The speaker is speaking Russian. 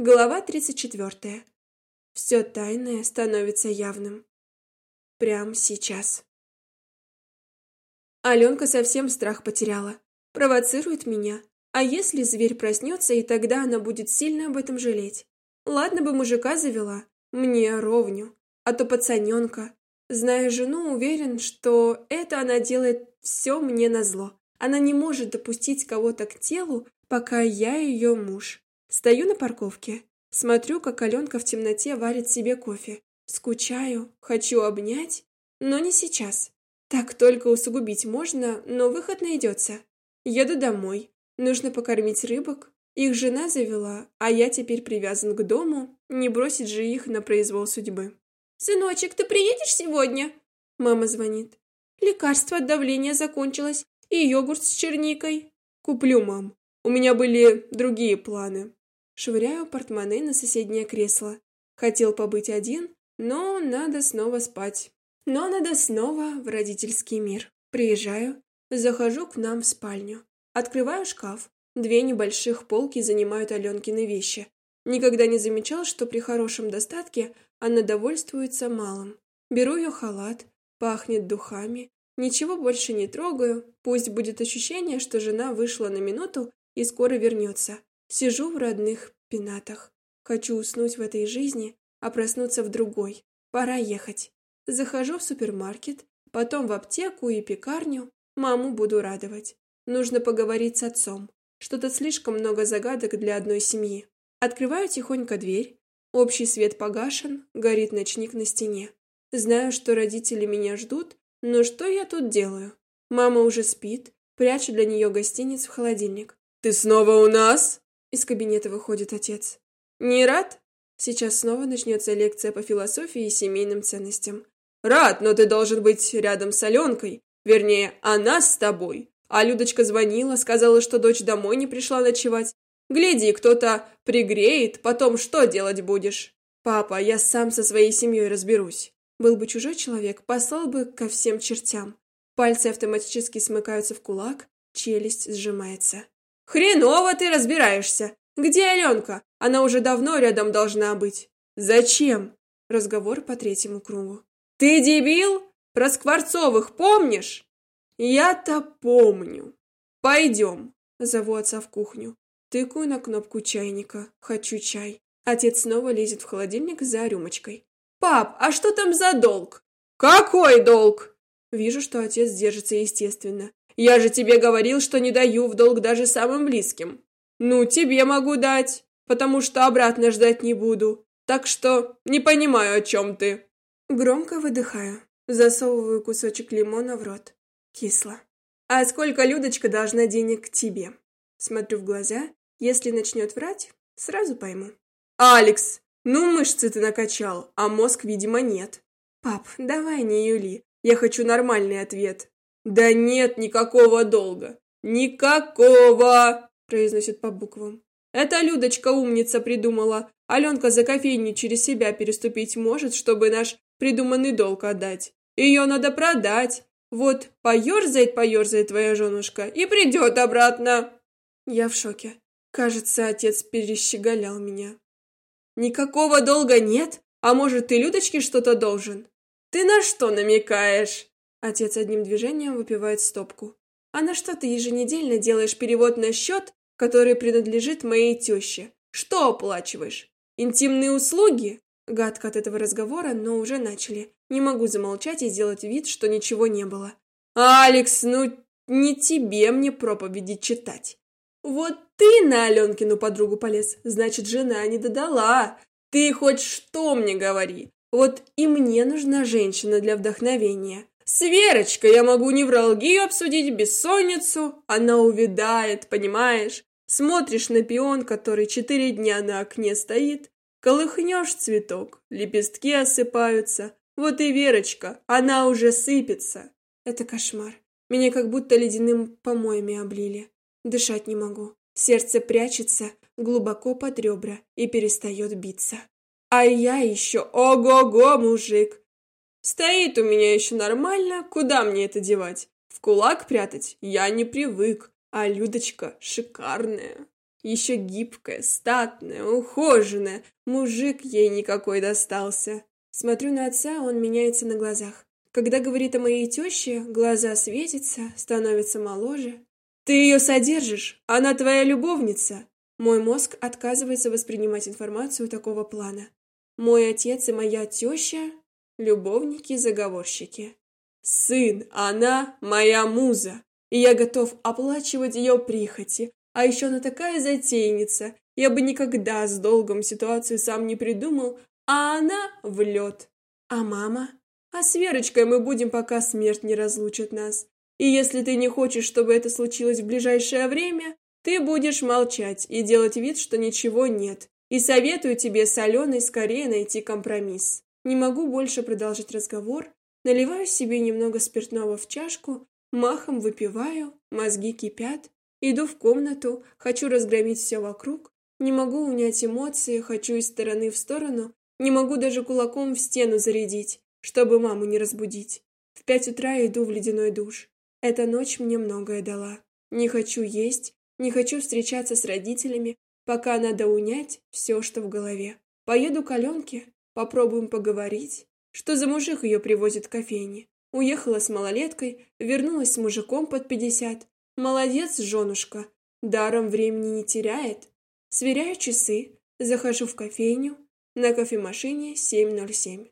Глава 34. Все тайное становится явным. Прямо сейчас. Аленка совсем страх потеряла. Провоцирует меня. А если зверь проснется, и тогда она будет сильно об этом жалеть? Ладно бы мужика завела, мне ровню. А то пацаненка. Зная жену, уверен, что это она делает все мне назло. Она не может допустить кого-то к телу, пока я ее муж. Стою на парковке, смотрю, как Аленка в темноте варит себе кофе. Скучаю, хочу обнять, но не сейчас. Так только усугубить можно, но выход найдется. Еду домой. Нужно покормить рыбок. Их жена завела, а я теперь привязан к дому. Не бросить же их на произвол судьбы. «Сыночек, ты приедешь сегодня?» Мама звонит. «Лекарство от давления закончилось, и йогурт с черникой». «Куплю, мам. У меня были другие планы». Швыряю портмоне на соседнее кресло. Хотел побыть один, но надо снова спать. Но надо снова в родительский мир. Приезжаю, захожу к нам в спальню. Открываю шкаф. Две небольших полки занимают Аленкины вещи. Никогда не замечал, что при хорошем достатке она довольствуется малым. Беру ее халат, пахнет духами. Ничего больше не трогаю. Пусть будет ощущение, что жена вышла на минуту и скоро вернется. Сижу в родных пенатах. Хочу уснуть в этой жизни, а проснуться в другой. Пора ехать. Захожу в супермаркет, потом в аптеку и пекарню. Маму буду радовать. Нужно поговорить с отцом. Что-то слишком много загадок для одной семьи. Открываю тихонько дверь. Общий свет погашен, горит ночник на стене. Знаю, что родители меня ждут, но что я тут делаю? Мама уже спит, прячу для нее гостиниц в холодильник. «Ты снова у нас?» Из кабинета выходит отец. «Не рад?» Сейчас снова начнется лекция по философии и семейным ценностям. «Рад, но ты должен быть рядом с Аленкой. Вернее, она с тобой. А Людочка звонила, сказала, что дочь домой не пришла ночевать. Гляди, кто-то пригреет, потом что делать будешь?» «Папа, я сам со своей семьей разберусь». Был бы чужой человек, послал бы ко всем чертям. Пальцы автоматически смыкаются в кулак, челюсть сжимается. «Хреново ты разбираешься! Где Аленка? Она уже давно рядом должна быть!» «Зачем?» Разговор по третьему кругу. «Ты дебил? Про Скворцовых помнишь?» «Я-то помню. Пойдем!» Зову отца в кухню. Тыкаю на кнопку чайника. Хочу чай. Отец снова лезет в холодильник за рюмочкой. «Пап, а что там за долг?» «Какой долг?» Вижу, что отец держится естественно. Я же тебе говорил, что не даю в долг даже самым близким. Ну, тебе могу дать, потому что обратно ждать не буду. Так что не понимаю, о чем ты. Громко выдыхаю. Засовываю кусочек лимона в рот. Кисло. А сколько Людочка должна денег тебе? Смотрю в глаза. Если начнет врать, сразу пойму. Алекс, ну мышцы ты накачал, а мозг, видимо, нет. Пап, давай не юли. Я хочу нормальный ответ. «Да нет никакого долга! Никакого!» – произносит по буквам. «Это Людочка умница придумала. Аленка за кофейню через себя переступить может, чтобы наш придуманный долг отдать. Ее надо продать. Вот поерзает-поерзает твоя женушка и придет обратно!» Я в шоке. Кажется, отец перещеголял меня. «Никакого долга нет? А может, ты Людочке что-то должен?» «Ты на что намекаешь?» Отец одним движением выпивает стопку. «А на что ты еженедельно делаешь перевод на счет, который принадлежит моей теще? Что оплачиваешь? Интимные услуги?» Гадко от этого разговора, но уже начали. Не могу замолчать и сделать вид, что ничего не было. «Алекс, ну не тебе мне проповеди читать. Вот ты на Аленкину подругу полез, значит, жена не додала. Ты хоть что мне говори. Вот и мне нужна женщина для вдохновения. С Верочкой я могу невралгию обсудить, бессонницу. Она увядает, понимаешь? Смотришь на пион, который четыре дня на окне стоит, колыхнешь цветок, лепестки осыпаются. Вот и Верочка, она уже сыпется. Это кошмар. Меня как будто ледяным помоями облили. Дышать не могу. Сердце прячется глубоко под ребра и перестает биться. А я еще ого-го, мужик! Стоит у меня еще нормально, куда мне это девать? В кулак прятать я не привык, а Людочка шикарная. Еще гибкая, статная, ухоженная. Мужик ей никакой достался. Смотрю на отца, он меняется на глазах. Когда говорит о моей теще, глаза светятся, становятся моложе. Ты ее содержишь, она твоя любовница. Мой мозг отказывается воспринимать информацию такого плана. Мой отец и моя теща – любовники-заговорщики. Сын, она моя муза, и я готов оплачивать ее прихоти. А еще она такая затейница, я бы никогда с долгом ситуацию сам не придумал, а она в лед. А мама? А с Верочкой мы будем, пока смерть не разлучит нас. И если ты не хочешь, чтобы это случилось в ближайшее время, ты будешь молчать и делать вид, что ничего нет. И советую тебе с Аленой скорее найти компромисс. Не могу больше продолжить разговор. Наливаю себе немного спиртного в чашку, махом выпиваю, мозги кипят. Иду в комнату, хочу разгромить все вокруг. Не могу унять эмоции, хочу из стороны в сторону. Не могу даже кулаком в стену зарядить, чтобы маму не разбудить. В пять утра иду в ледяной душ. Эта ночь мне многое дала. Не хочу есть, не хочу встречаться с родителями, пока надо унять все, что в голове. Поеду к Аленке, попробуем поговорить. Что за мужик ее привозит в кофейне? Уехала с малолеткой, вернулась с мужиком под пятьдесят. Молодец, женушка, даром времени не теряет. Сверяю часы, захожу в кофейню, на кофемашине 7.07.